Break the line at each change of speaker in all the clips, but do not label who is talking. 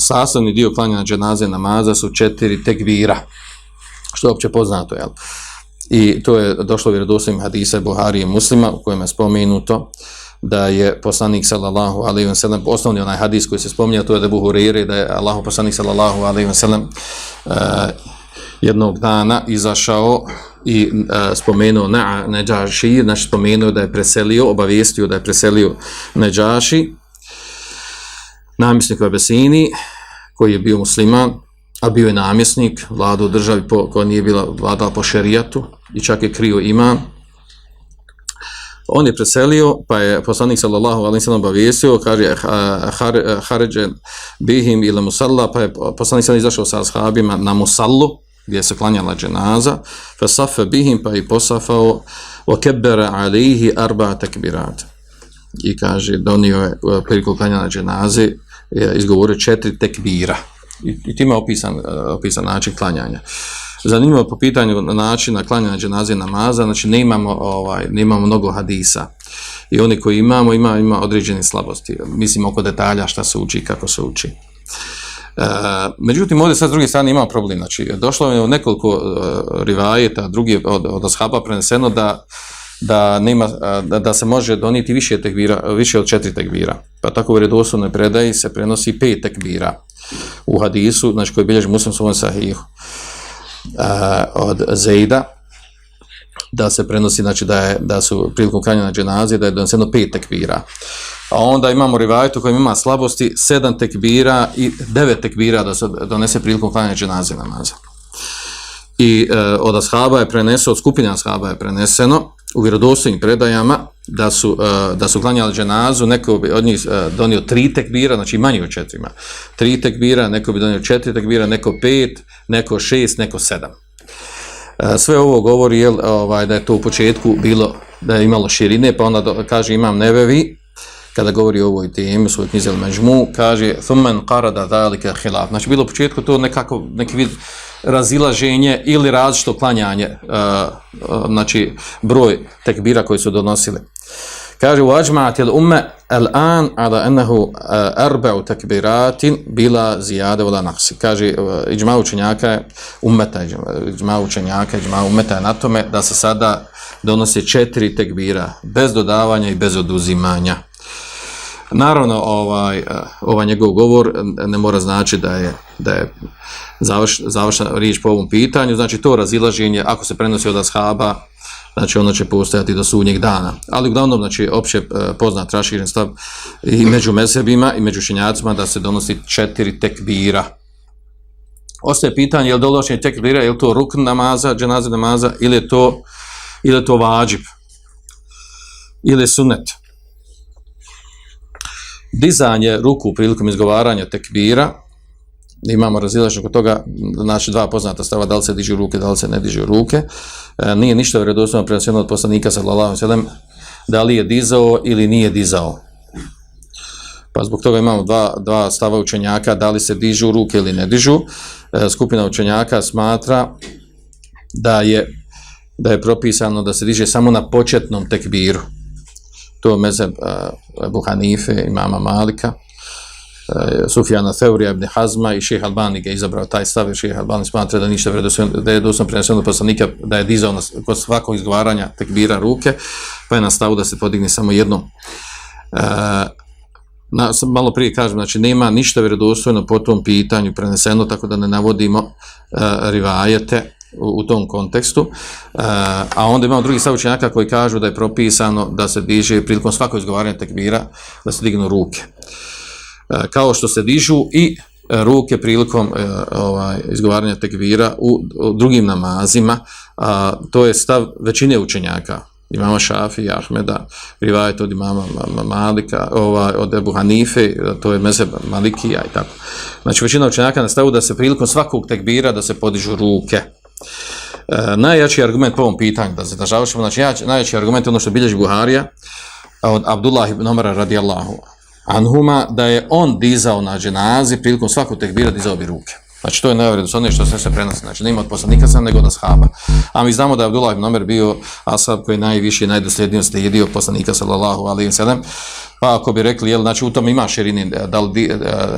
sastavni dio klanjanja dženaze namaza su četiri tekvira, što je opće poznato, jel? I to je došlo u vjerodostojnim hadisa Buhari i muslima u kojem je spomenuto da je poslanik sallallahu alejhi ve sellem osnovni onaj hadis koji se spominje to je da Buhari da je Allahu poslanik sallallahu alejhi ve sellem uh, jednog dana izašao i uh, spomenuo na Neđaši, znači spomenuo da je preselio, obavijestio da je preselio Neđaši, namjesnik u Abesini, koji je bio musliman, a bio je namjesnik, vlada državi po, koja nije bila vladala po šerijatu i čak je krio imam. On je preselio, pa je poslanik sallallahu alaihi sallam obavijestio, kaže eh, haređe eh, bihim ili musalla, pa je poslanik sallam izašao sa ashabima na musallu, gdje se klanjala dženaza, fa safe bihim, pa i posafao, o kebere alihi arba takbirat. I kaže, donio je eh, priliku klanjala dženaze, izgovorio četiri tekbira. I, i time je opisan, e, opisan način klanjanja. Zanimljivo po pitanju načina klanjanja dženaze namaza, znači ne imamo, ovaj, ne imamo mnogo hadisa. I oni koji imamo, ima, ima određene slabosti. Mislim oko detalja šta se uči i kako se uči. E, međutim, ovdje sad s druge strane ima problem. Znači, došlo je u nekoliko uh, rivajeta, drugi od, od ashaba preneseno da, da, nema, da, da se može doniti više, tekbira, više od četiri tekbira. Pa tako u redoslovnoj predaji se prenosi pet tekbira u hadisu, znači koji bilježi muslim svojom sahihu uh, od Zejda, da se prenosi, znači da, je, da su prilikom kranjena dženazije, da je doneseno pet tekbira. A onda imamo rivajetu kojim ima slabosti sedam tekbira i devet tekbira da se donese prilikom klanjanja dženazije namaza. I e, od ashaba je preneseno, od skupine ashaba je preneseno u vjerodostojnim predajama da su, e, da su klanjali dženazu, neko bi od njih e, donio tri tekbira, znači manje od četirima. Tri tekbira, neko bi donio četiri tekbira, neko pet, neko šest, neko sedam. E, sve ovo govori jel, ovaj, da je to u početku bilo, da je imalo širine, pa onda do, kaže imam nevevi, kada govori o ovoj temi, svoj knjizel ili međmu, kaže thumen qarada dhalika khilaf. Znači bilo u početku to nekako, neki vid razilaženje ili različito klanjanje, uh, uh, znači broj tekbira koji su donosili. Kaže, uađma'at il umme al-an ala ennehu e, uh, tekbiratin bila zijade vola naksi. Kaže, uh, iđma učenjaka je ummeta, iđma učenjaka, iđma ummeta je na tome da se sada donosi četiri tekbira, bez dodavanja i bez oduzimanja. Naravno, ovaj, eh, ovaj njegov govor eh, ne mora znači da je, da je završ, završna riječ po ovom pitanju, znači to razilaženje, ako se prenosi od ashaba, znači ono će postojati do sudnjeg dana. Ali uglavnom, znači, opće eh, poznat raširen stav i među mesebima i među šenjacima da se donosi četiri tekbira. Ostaje pitanje, je li donošenje tekbira, je li to rukn namaza, dženaze namaza, ili je to, ili je to vađib, ili je sunet dizanje ruku prilikom izgovaranja tekbira, imamo razilaženje kod toga, znači dva poznata stava, da li se dižu ruke, da li se ne dižu ruke, e, nije ništa vredostojno prenosjeno od poslanika sallallahu sallam, da li je dizao ili nije dizao. Pa zbog toga imamo dva, dva stava učenjaka, da li se dižu ruke ili ne dižu. E, skupina učenjaka smatra da je, da je propisano da se diže samo na početnom tekbiru to je mezeb uh, Ebu Hanife, imama Malika, uh, Sufjana Theurija, Ibn Hazma i šeha Albani ga izabrao. Taj stav, jer šeha Albani smatra da ništa vredosljeno, da je doslovno preneseno do poslanika, da je dizao nas, kod svakog izgovaranja tekbira ruke, pa je na stavu da se podigne samo jednom. Uh, na, malo prije kažem, znači nema ništa vjerodostojno po tom pitanju preneseno, tako da ne navodimo uh, rivajete, u, u tom kontekstu. E, a onda imamo drugi stav učenjaka koji kažu da je propisano da se diže prilikom svakog izgovaranja tekbira da se dignu ruke. E, kao što se dižu i e, ruke prilikom e, ovaj, izgovaranja tekbira u, u drugim namazima, a, to je stav većine učenjaka, imama Šafi i Ahmeda, rivajet od imama Malika, ovaj, od Ebu Hanife, to je mezeb Malikija i tako. Znači većina učenjaka nastavu da se prilikom svakog tekbira da se podižu ruke. E, najjači argument po ovom pitanju, da se državašemo, znači jač, najjači argument je ono što bilježi Buharija od Abdullah ibn Omara radijallahu anhuma, da je on dizao na dženazi, prilikom svakog tekbira dizao bi ruke. Znači to je najvrednostnije što sve se prenosi. Znači nema od poslanika sam nego od ashaba. A mi znamo da je Abdullah ibn Omer bio ashab koji najviše i najdosljednije slijedio poslanika sallallahu alejhi ve sellem. Pa ako bi rekli, jel, znači u tom ima širine, da li di,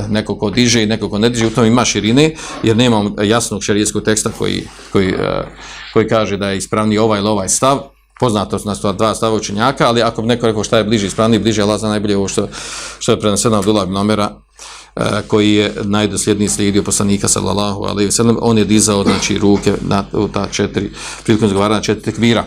neko ko diže i neko ko ne diže, u tom ima širine, jer nema jasnog šerijeskog teksta koji, koji, e, koji kaže da je ispravni ovaj ili ovaj stav, poznato su nas dva stava učenjaka, ali ako bi neko rekao šta je bliže ispravni, bliže Allah zna najbolje ovo što, što je preneseno Abdullah ibn Omera, Eh, koji je najdosljedniji slijedio poslanika sallallahu alejhi ve sellem on je dizao znači ruke na ta četiri prilikom izgovaranja četiri tekvira